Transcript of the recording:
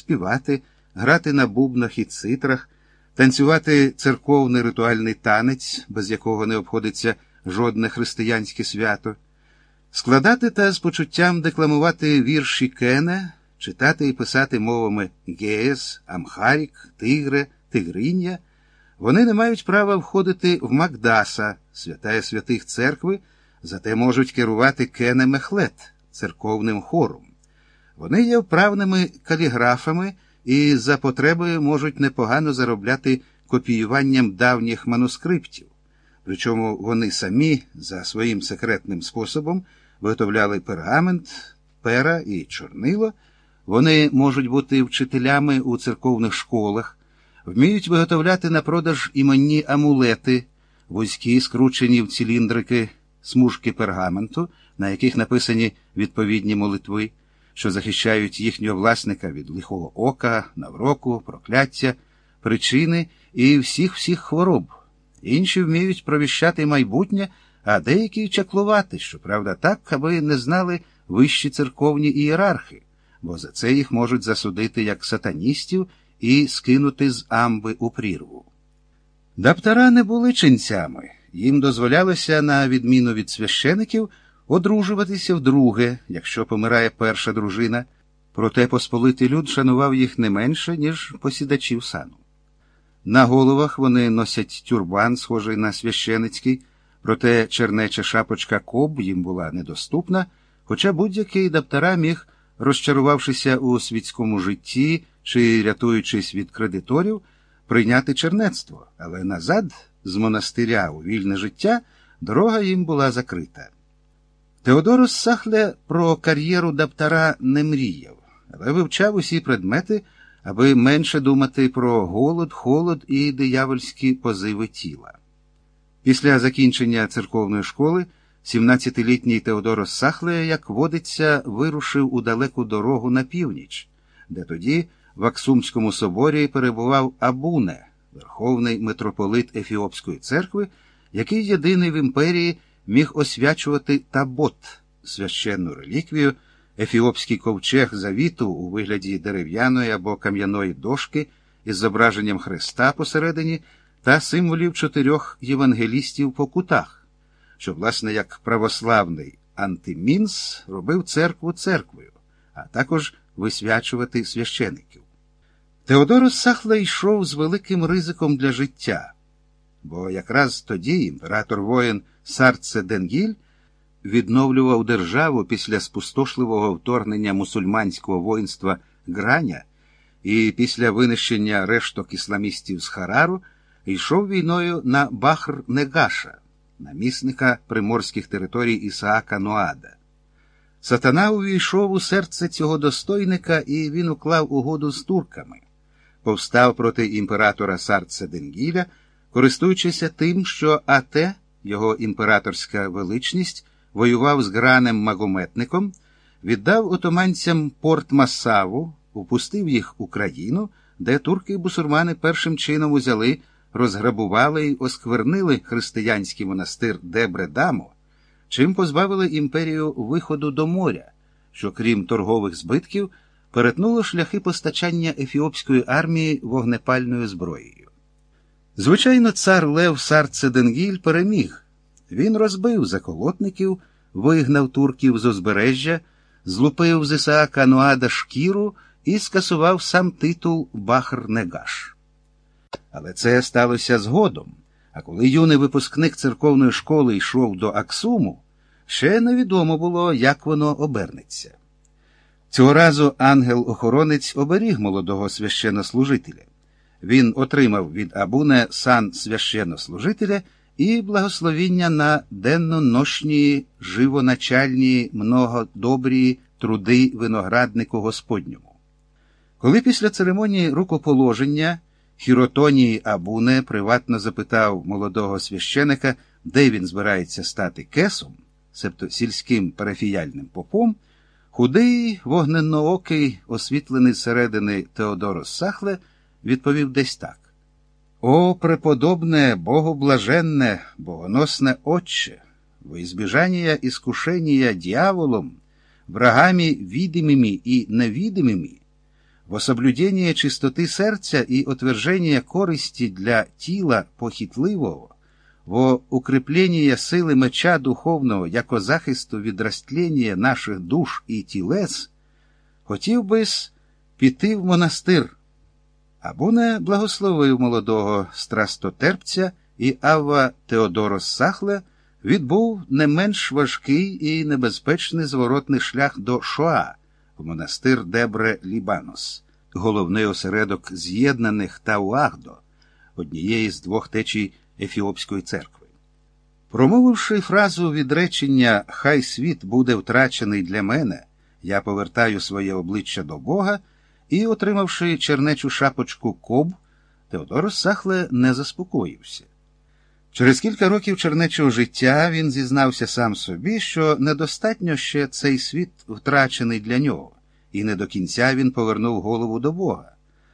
співати, грати на бубнах і цитрах, танцювати церковний ритуальний танець, без якого не обходиться жодне християнське свято, складати та з почуттям декламувати вірші Кене, читати і писати мовами Геєс, Амхарік, Тигре, Тигриня, вони не мають права входити в Макдаса, святая святих церкви, зате можуть керувати Кене Мехлет, церковним хором. Вони є вправними каліграфами і за потреби можуть непогано заробляти копіюванням давніх манускриптів. Причому вони самі за своїм секретним способом виготовляли пергамент, пера і чорнило. Вони можуть бути вчителями у церковних школах, вміють виготовляти на продаж іменні амулети, вузькі, скручені в циліндрики, смужки пергаменту, на яких написані відповідні молитви, що захищають їхнього власника від лихого ока, навроку, прокляття, причини і всіх всіх хвороб. Інші вміють провіщати майбутнє, а деякі чаклувати, щоправда, так, аби не знали вищі церковні ієрархи, бо за це їх можуть засудити як сатаністів і скинути з амби у прірву. Даптара не були ченцями, їм дозволялося, на відміну від священиків, одружуватися вдруге, якщо помирає перша дружина, проте посполитий люд шанував їх не менше, ніж посідачів сану. На головах вони носять тюрбан, схожий на священицький, проте чернеча шапочка коб їм була недоступна, хоча будь-який даптара міг, розчарувавшися у світському житті чи рятуючись від кредиторів, прийняти чернецтво, але назад, з монастиря у вільне життя, дорога їм була закрита. Теодорос Сахле про кар'єру даптара не мріяв, але вивчав усі предмети аби менше думати про голод, холод і диявольські позиви тіла. Після закінчення церковної школи 17-літній Теодорос Сахле, як водиться, вирушив у далеку дорогу на північ, де тоді в Аксумському соборі перебував Абуне, верховний митрополит Ефіопської церкви, який єдиний в імперії міг освячувати табот, священну реліквію. Ефіопський ковчег завіту у вигляді дерев'яної або кам'яної дошки із зображенням Христа посередині та символів чотирьох євангелістів по кутах, що, власне, як православний антимінс робив церкву церквою, а також висвячувати священиків. Теодорос Сахла йшов з великим ризиком для життя, бо якраз тоді імператор воїн Сарце Денгіль відновлював державу після спустошливого вторгнення мусульманського воїнства Граня і після винищення решток ісламістів з Харару йшов війною на Бахр Негаша, намісника приморських територій Ісаака Ноада. Сатана увійшов у серце цього достойника і він уклав угоду з турками, повстав проти імператора Сарце Денгіля, користуючися тим, що Ате, його імператорська величність, воював з гранем магометником, віддав отоманцям порт Масаву, упустив їх у країну, де турки і бусурмани першим чином узяли, розграбували й осквернили християнський монастир Дебредамо, чим позбавили імперію виходу до моря, що, крім торгових збитків, перетнуло шляхи постачання ефіопської армії вогнепальною зброєю. Звичайно, цар Лев Сарцеденгіль переміг. Він розбив заколотників, вигнав турків з узбережжя, злупив з Ісаака Нуада шкіру і скасував сам титул Бахр-Негаш. Але це сталося згодом. А коли юний випускник церковної школи йшов до Аксуму, ще невідомо було, як воно обернеться. Цього разу ангел-охоронець оберіг молодого священнослужителя. Він отримав від Абуне сан священнослужителя і благословіння на денно-ношні, живоначальні, многодобрі труди винограднику Господньому. Коли після церемонії рукоположення Хіротонії Абуне приватно запитав молодого священика, де він збирається стати кесом, себто сільським парафіяльним попом, худий, вогненноокий, освітлений зсередини Теодорос Сахле, відповів десь так. О, преподобне, богоблаженне, богоносне Отче, во избежание искушения дьяволом, врагами видимыми и невидимыми, во соблюдение чистоти серця і отверження користі для тіла похитливого, во укрепление сили меча духовного яко захисту від розтлення наших душ і тілес, хотів бис піти в монастир, або не благословив молодого страстотерпця і Авва Теодорос Сахле відбув не менш важкий і небезпечний зворотний шлях до Шоа в монастир Дебре Лібанос, головний осередок з'єднаних Тауагдо, однієї з двох течій Ефіопської церкви. Промовивши фразу відречення Хай світ буде втрачений для мене, я повертаю своє обличчя до Бога і, отримавши чернечу шапочку коб, Теодор Сахле не заспокоївся. Через кілька років чернечого життя він зізнався сам собі, що недостатньо ще цей світ втрачений для нього, і не до кінця він повернув голову до Бога.